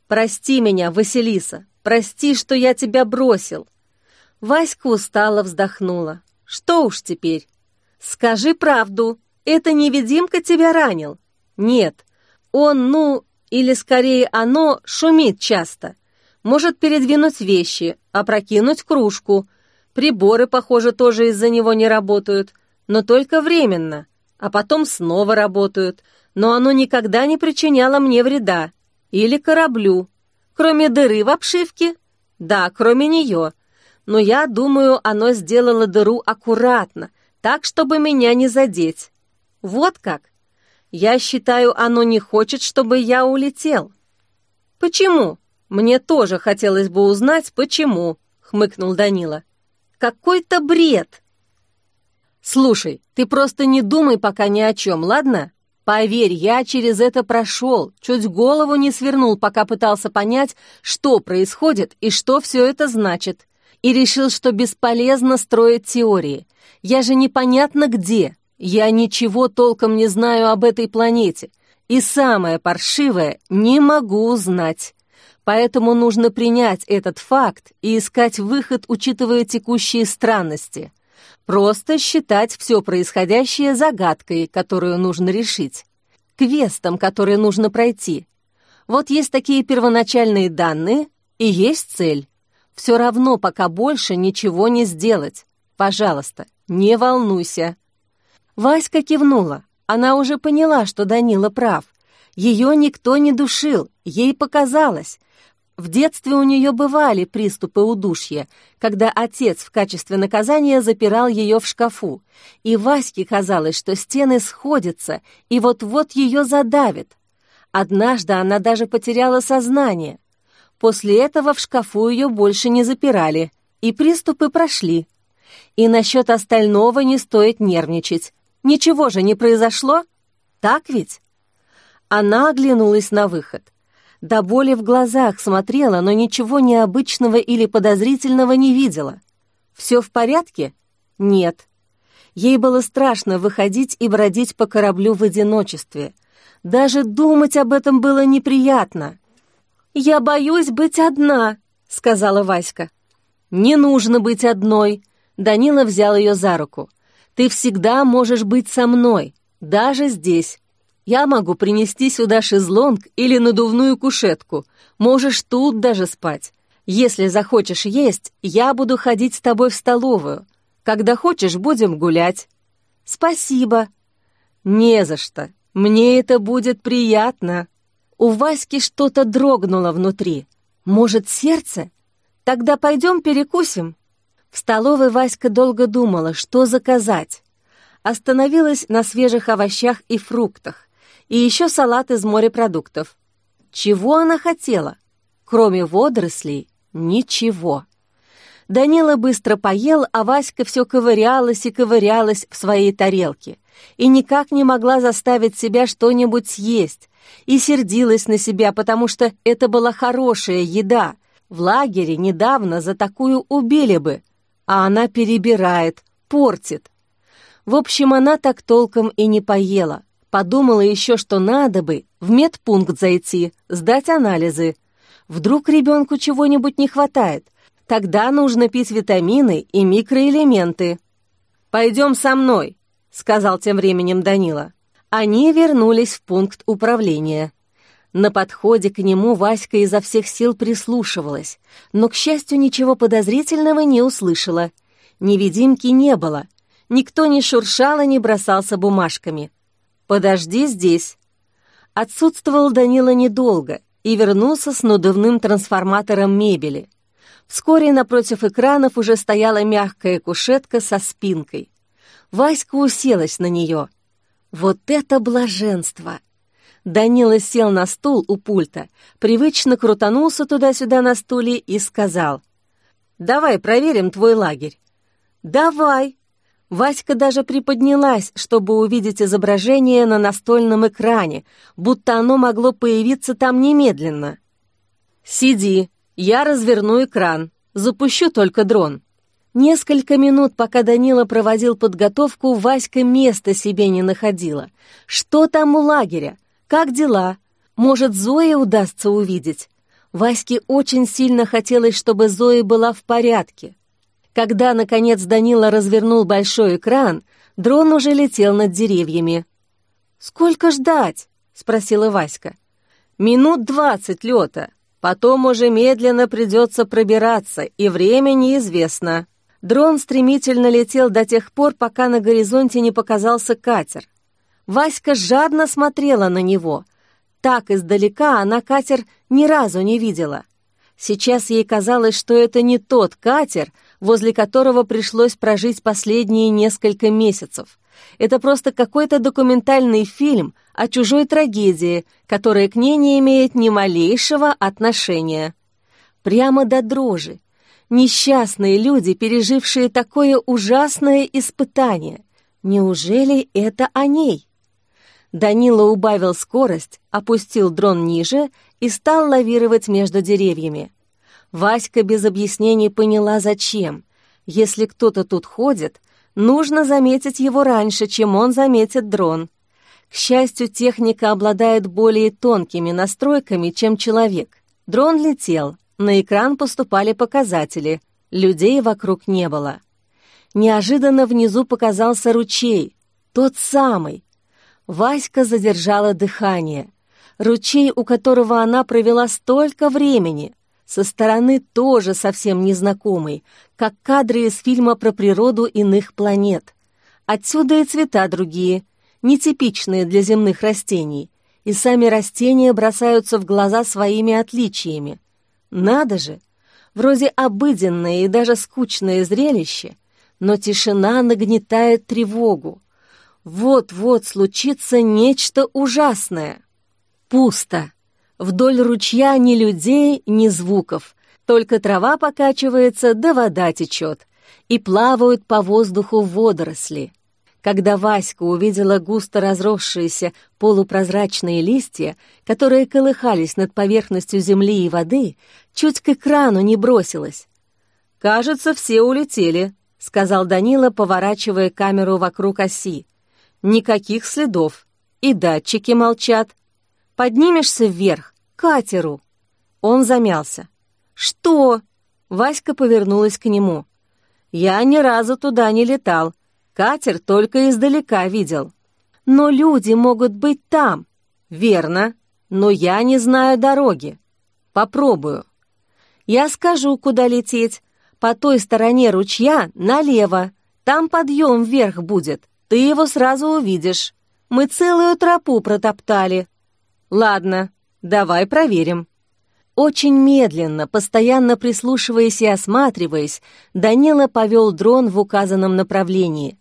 «Прости меня, Василиса, прости, что я тебя бросил». Васька устало вздохнула. «Что уж теперь? Скажи правду, это невидимка тебя ранил?» «Нет, он, ну, или скорее оно, шумит часто. Может передвинуть вещи, опрокинуть кружку, Приборы, похоже, тоже из-за него не работают, но только временно, а потом снова работают, но оно никогда не причиняло мне вреда. Или кораблю. Кроме дыры в обшивке? Да, кроме нее. Но я думаю, оно сделало дыру аккуратно, так, чтобы меня не задеть. Вот как. Я считаю, оно не хочет, чтобы я улетел. Почему? Мне тоже хотелось бы узнать, почему, хмыкнул Данила. Какой-то бред!» «Слушай, ты просто не думай пока ни о чем, ладно? Поверь, я через это прошел, чуть голову не свернул, пока пытался понять, что происходит и что все это значит. И решил, что бесполезно строить теории. Я же непонятно где. Я ничего толком не знаю об этой планете. И самое паршивое, не могу узнать. Поэтому нужно принять этот факт и искать выход, учитывая текущие странности. Просто считать все происходящее загадкой, которую нужно решить. Квестом, который нужно пройти. Вот есть такие первоначальные данные и есть цель. Все равно пока больше ничего не сделать. Пожалуйста, не волнуйся. Васька кивнула. Она уже поняла, что Данила прав. Ее никто не душил, ей показалось. В детстве у нее бывали приступы удушья, когда отец в качестве наказания запирал ее в шкафу, и Ваське казалось, что стены сходятся и вот-вот ее задавят. Однажды она даже потеряла сознание. После этого в шкафу ее больше не запирали, и приступы прошли. И насчет остального не стоит нервничать. Ничего же не произошло? Так ведь? Она оглянулась на выход. До боли в глазах смотрела, но ничего необычного или подозрительного не видела. «Все в порядке?» «Нет». Ей было страшно выходить и бродить по кораблю в одиночестве. Даже думать об этом было неприятно. «Я боюсь быть одна», — сказала Васька. «Не нужно быть одной», — Данила взял ее за руку. «Ты всегда можешь быть со мной, даже здесь. Я могу принести сюда шезлонг или надувную кушетку. Можешь тут даже спать. Если захочешь есть, я буду ходить с тобой в столовую. Когда хочешь, будем гулять». «Спасибо». «Не за что. Мне это будет приятно». У Васьки что-то дрогнуло внутри. Может, сердце? Тогда пойдем перекусим. В столовой Васька долго думала, что заказать. Остановилась на свежих овощах и фруктах, и еще салат из морепродуктов. Чего она хотела? Кроме водорослей, ничего. Данила быстро поел, а Васька все ковырялась и ковырялась в своей тарелке и никак не могла заставить себя что-нибудь съесть, и сердилась на себя, потому что это была хорошая еда. В лагере недавно за такую убили бы, а она перебирает, портит. В общем, она так толком и не поела. Подумала еще, что надо бы в медпункт зайти, сдать анализы. Вдруг ребенку чего-нибудь не хватает. Тогда нужно пить витамины и микроэлементы. «Пойдем со мной», — сказал тем временем Данила. Они вернулись в пункт управления. На подходе к нему Васька изо всех сил прислушивалась, но, к счастью, ничего подозрительного не услышала. Невидимки не было. Никто не шуршал и не бросался бумажками. «Подожди здесь». Отсутствовал Данила недолго и вернулся с надувным трансформатором мебели. Вскоре напротив экранов уже стояла мягкая кушетка со спинкой. Васька уселась на нее. Вот это блаженство! Данила сел на стул у пульта, привычно крутанулся туда-сюда на стуле и сказал. «Давай проверим твой лагерь». «Давай!» Васька даже приподнялась, чтобы увидеть изображение на настольном экране, будто оно могло появиться там немедленно. «Сиди, я разверну экран, запущу только дрон». Несколько минут, пока Данила проводил подготовку, Васька места себе не находила. Что там у лагеря? Как дела? Может, Зоя удастся увидеть? Ваське очень сильно хотелось, чтобы Зоя была в порядке. Когда, наконец, Данила развернул большой экран, дрон уже летел над деревьями. «Сколько ждать?» — спросила Васька. «Минут двадцать лета. Потом уже медленно придется пробираться, и время неизвестно». Дрон стремительно летел до тех пор, пока на горизонте не показался катер. Васька жадно смотрела на него. Так издалека она катер ни разу не видела. Сейчас ей казалось, что это не тот катер, возле которого пришлось прожить последние несколько месяцев. Это просто какой-то документальный фильм о чужой трагедии, которая к ней не имеет ни малейшего отношения. Прямо до дрожи, Несчастные люди, пережившие такое ужасное испытание. Неужели это о ней? Данила убавил скорость, опустил дрон ниже и стал лавировать между деревьями. Васька без объяснений поняла, зачем. Если кто-то тут ходит, нужно заметить его раньше, чем он заметит дрон. К счастью, техника обладает более тонкими настройками, чем человек. Дрон летел, на экран поступали показатели, людей вокруг не было. Неожиданно внизу показался ручей, тот самый. Васька задержала дыхание. Ручей, у которого она провела столько времени, со стороны тоже совсем незнакомый, как кадры из фильма про природу иных планет. Отсюда и цвета другие, нетипичные для земных растений, и сами растения бросаются в глаза своими отличиями. Надо же! Вроде обыденное и даже скучное зрелище, но тишина нагнетает тревогу. Вот-вот случится нечто ужасное. Пусто. Вдоль ручья ни людей, ни звуков. Только трава покачивается, да вода течет. И плавают по воздуху водоросли. Когда Васька увидела густо разросшиеся полупрозрачные листья, которые колыхались над поверхностью земли и воды, чуть к экрану не бросилась. «Кажется, все улетели», — сказал Данила, поворачивая камеру вокруг оси. «Никаких следов. И датчики молчат. Поднимешься вверх, к катеру». Он замялся. «Что?» Васька повернулась к нему. «Я ни разу туда не летал. Катер только издалека видел. Но люди могут быть там. Верно, но я не знаю дороги. Попробую. Я скажу, куда лететь. По той стороне ручья налево. Там подъем вверх будет. Ты его сразу увидишь. Мы целую тропу протоптали. Ладно, давай проверим. Очень медленно, постоянно прислушиваясь и осматриваясь, Данила повел дрон в указанном направлении.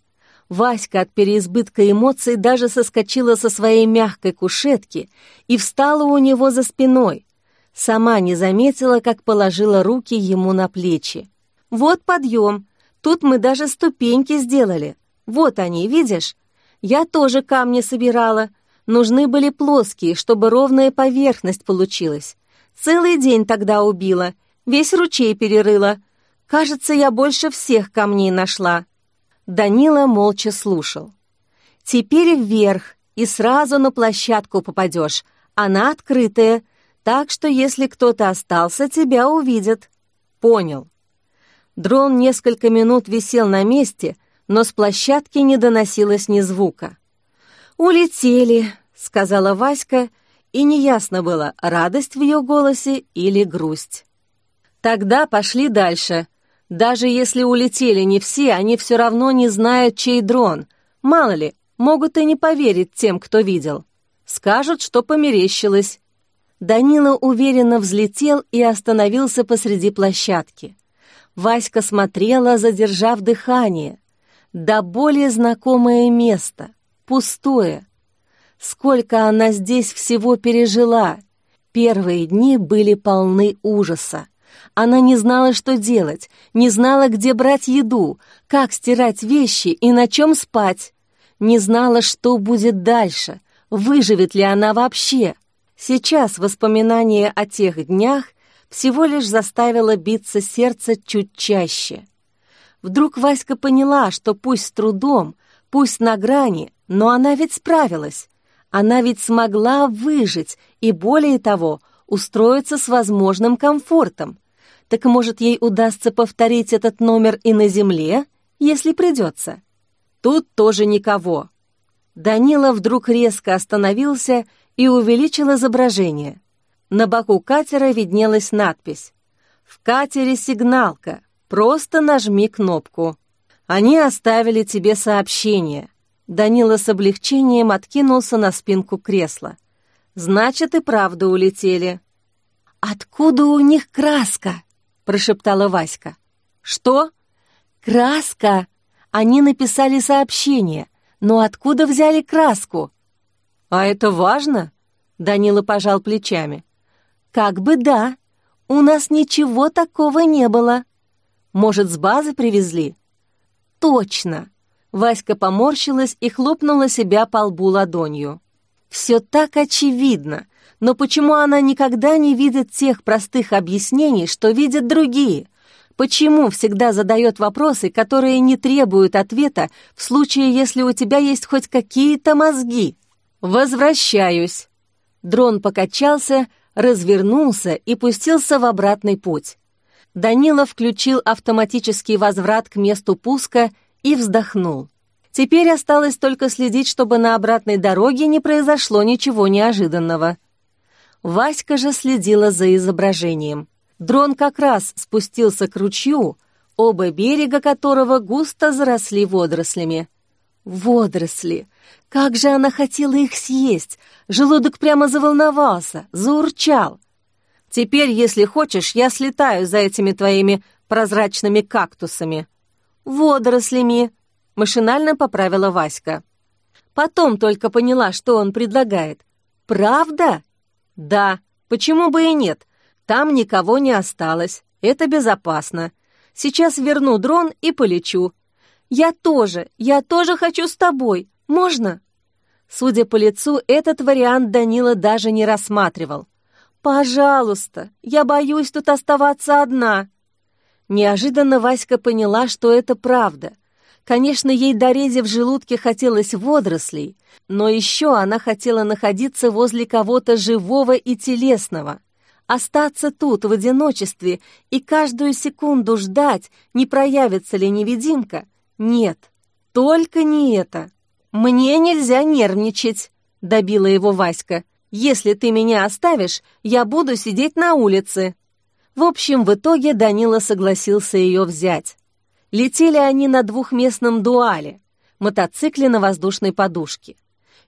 Васька от переизбытка эмоций даже соскочила со своей мягкой кушетки и встала у него за спиной. Сама не заметила, как положила руки ему на плечи. «Вот подъем. Тут мы даже ступеньки сделали. Вот они, видишь? Я тоже камни собирала. Нужны были плоские, чтобы ровная поверхность получилась. Целый день тогда убила, весь ручей перерыла. Кажется, я больше всех камней нашла». Данила молча слушал. «Теперь вверх, и сразу на площадку попадешь. Она открытая, так что если кто-то остался, тебя увидят». «Понял». Дрон несколько минут висел на месте, но с площадки не доносилось ни звука. «Улетели», — сказала Васька, — и неясно было, радость в ее голосе или грусть. Тогда пошли дальше. Даже если улетели не все, они все равно не знают, чей дрон. Мало ли, могут и не поверить тем, кто видел. Скажут, что померещилось. Данила уверенно взлетел и остановился посреди площадки. Васька смотрела, задержав дыхание. Да более знакомое место, пустое, Сколько она здесь всего пережила! Первые дни были полны ужаса. Она не знала, что делать, не знала, где брать еду, как стирать вещи и на чем спать. Не знала, что будет дальше, выживет ли она вообще. Сейчас воспоминание о тех днях всего лишь заставило биться сердце чуть чаще. Вдруг Васька поняла, что пусть с трудом, пусть на грани, но она ведь справилась. Она ведь смогла выжить и, более того, устроиться с возможным комфортом. Так может, ей удастся повторить этот номер и на земле, если придется? Тут тоже никого. Данила вдруг резко остановился и увеличил изображение. На боку катера виднелась надпись «В катере сигналка, просто нажми кнопку». Они оставили тебе сообщение. Данила с облегчением откинулся на спинку кресла. «Значит, и правда улетели». «Откуда у них краска?» — прошептала Васька. «Что?» «Краска!» Они написали сообщение, но откуда взяли краску? «А это важно?» — Данила пожал плечами. «Как бы да. У нас ничего такого не было. Может, с базы привезли?» «Точно!» Васька поморщилась и хлопнула себя по лбу ладонью. «Все так очевидно, но почему она никогда не видит тех простых объяснений, что видят другие? Почему всегда задает вопросы, которые не требуют ответа в случае, если у тебя есть хоть какие-то мозги? Возвращаюсь!» Дрон покачался, развернулся и пустился в обратный путь. Данила включил автоматический возврат к месту пуска и вздохнул. Теперь осталось только следить, чтобы на обратной дороге не произошло ничего неожиданного. Васька же следила за изображением. Дрон как раз спустился к ручью, оба берега которого густо заросли водорослями. Водоросли! Как же она хотела их съесть! Желудок прямо заволновался, заурчал. Теперь, если хочешь, я слетаю за этими твоими прозрачными кактусами. «Водорослями», — машинально поправила Васька. Потом только поняла, что он предлагает. «Правда?» «Да, почему бы и нет? Там никого не осталось, это безопасно. Сейчас верну дрон и полечу». «Я тоже, я тоже хочу с тобой. Можно?» Судя по лицу, этот вариант Данила даже не рассматривал. «Пожалуйста, я боюсь тут оставаться одна». Неожиданно Васька поняла, что это правда. Конечно, ей до рези в желудке хотелось водорослей, но еще она хотела находиться возле кого-то живого и телесного. Остаться тут в одиночестве и каждую секунду ждать, не проявится ли невидимка? Нет, только не это. «Мне нельзя нервничать», — добила его Васька. «Если ты меня оставишь, я буду сидеть на улице». В общем, в итоге Данила согласился ее взять. Летели они на двухместном дуале, мотоцикле на воздушной подушке.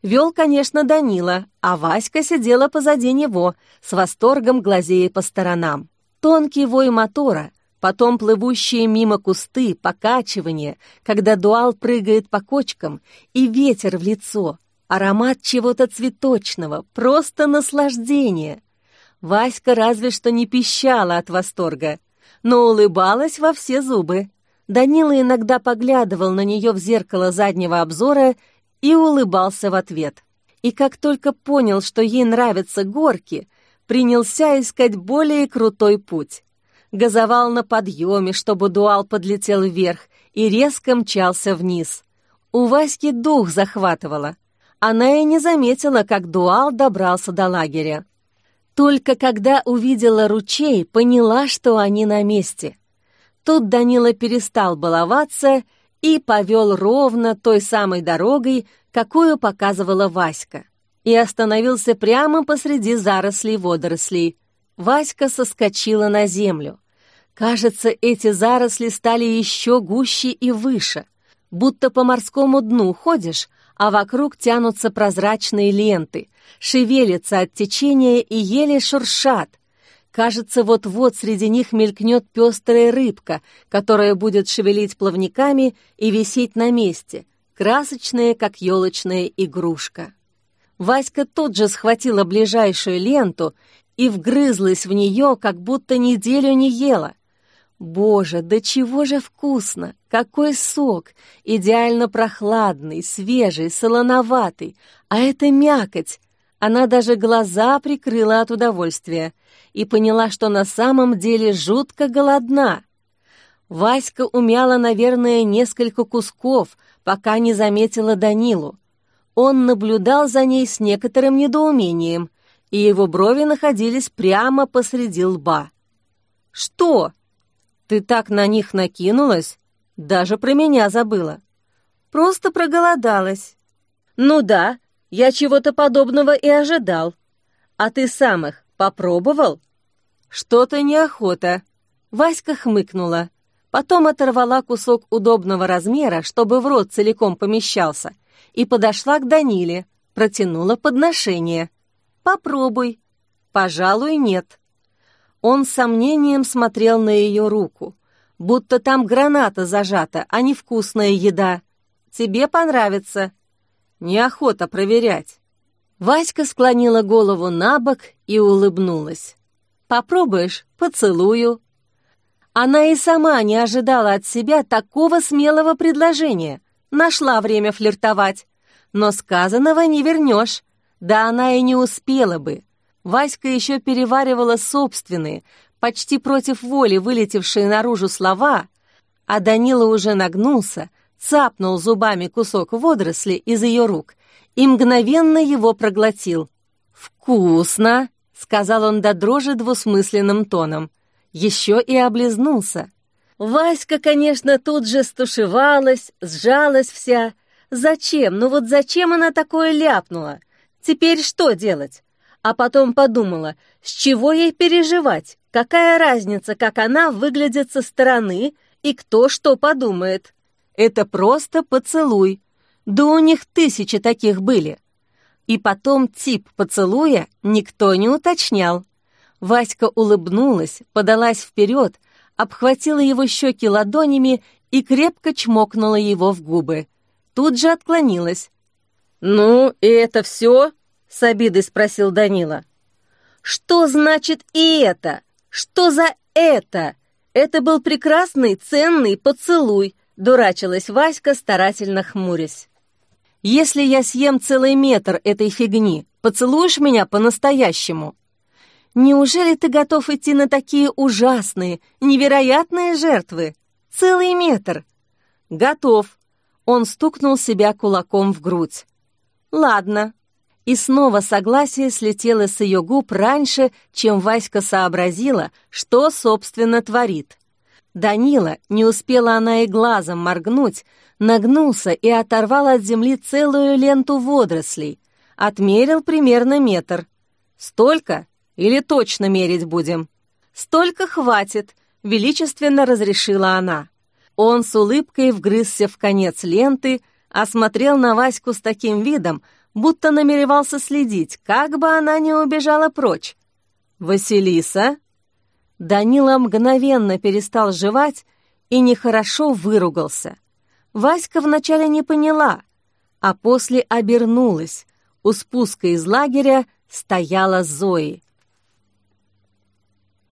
Вел, конечно, Данила, а Васька сидела позади него, с восторгом глазея по сторонам. Тонкий вой мотора, потом плывущие мимо кусты, покачивание, когда дуал прыгает по кочкам, и ветер в лицо, аромат чего-то цветочного, просто наслаждение. Васька разве что не пищала от восторга, но улыбалась во все зубы. Данила иногда поглядывал на нее в зеркало заднего обзора и улыбался в ответ. И как только понял, что ей нравятся горки, принялся искать более крутой путь. Газовал на подъеме, чтобы дуал подлетел вверх, и резко мчался вниз. У Васьки дух захватывало. Она и не заметила, как дуал добрался до лагеря. Только когда увидела ручей, поняла, что они на месте. Тут Данила перестал баловаться и повел ровно той самой дорогой, какую показывала Васька, и остановился прямо посреди зарослей водорослей. Васька соскочила на землю. Кажется, эти заросли стали еще гуще и выше, будто по морскому дну ходишь, а вокруг тянутся прозрачные ленты, шевелятся от течения и еле шуршат, Кажется, вот-вот среди них мелькнет пестрая рыбка, которая будет шевелить плавниками и висеть на месте, красочная, как елочная игрушка. Васька тут же схватила ближайшую ленту и вгрызлась в нее, как будто неделю не ела. Боже, да чего же вкусно! Какой сок! Идеально прохладный, свежий, солоноватый. А это мякоть! Она даже глаза прикрыла от удовольствия — и поняла, что на самом деле жутко голодна. Васька умяла, наверное, несколько кусков, пока не заметила Данилу. Он наблюдал за ней с некоторым недоумением, и его брови находились прямо посреди лба. «Что? Ты так на них накинулась? Даже про меня забыла. Просто проголодалась. Ну да, я чего-то подобного и ожидал. А ты сам их попробовал?» «Что-то неохота». Васька хмыкнула. Потом оторвала кусок удобного размера, чтобы в рот целиком помещался, и подошла к Даниле, протянула подношение. «Попробуй». «Пожалуй, нет». Он с сомнением смотрел на ее руку, будто там граната зажата, а не вкусная еда. «Тебе понравится». «Неохота проверять». Васька склонила голову на бок и улыбнулась. Попробуешь — поцелую». Она и сама не ожидала от себя такого смелого предложения. Нашла время флиртовать. Но сказанного не вернешь. Да она и не успела бы. Васька еще переваривала собственные, почти против воли вылетевшие наружу слова, а Данила уже нагнулся, цапнул зубами кусок водоросли из ее рук и мгновенно его проглотил. «Вкусно!» — сказал он до дрожи двусмысленным тоном. Еще и облизнулся. Васька, конечно, тут же стушевалась, сжалась вся. Зачем? Ну вот зачем она такое ляпнула? Теперь что делать? А потом подумала, с чего ей переживать? Какая разница, как она выглядит со стороны и кто что подумает? Это просто поцелуй. Да у них тысячи таких были. И потом тип поцелуя никто не уточнял. Васька улыбнулась, подалась вперед, обхватила его щеки ладонями и крепко чмокнула его в губы. Тут же отклонилась. «Ну, и это все?» — с обидой спросил Данила. «Что значит «и это»? Что за «это»?» Это был прекрасный, ценный поцелуй, дурачилась Васька, старательно хмурясь. Если я съем целый метр этой фигни, поцелуешь меня по-настоящему? Неужели ты готов идти на такие ужасные, невероятные жертвы? Целый метр. Готов. Он стукнул себя кулаком в грудь. Ладно. И снова согласие слетело с ее губ раньше, чем Васька сообразила, что, собственно, творит. Данила, не успела она и глазом моргнуть, нагнулся и оторвал от земли целую ленту водорослей. Отмерил примерно метр. «Столько? Или точно мерить будем?» «Столько хватит», — величественно разрешила она. Он с улыбкой вгрызся в конец ленты, осмотрел на Ваську с таким видом, будто намеревался следить, как бы она не убежала прочь. «Василиса?» Данила мгновенно перестал жевать и нехорошо выругался. Васька вначале не поняла, а после обернулась. У спуска из лагеря стояла Зои.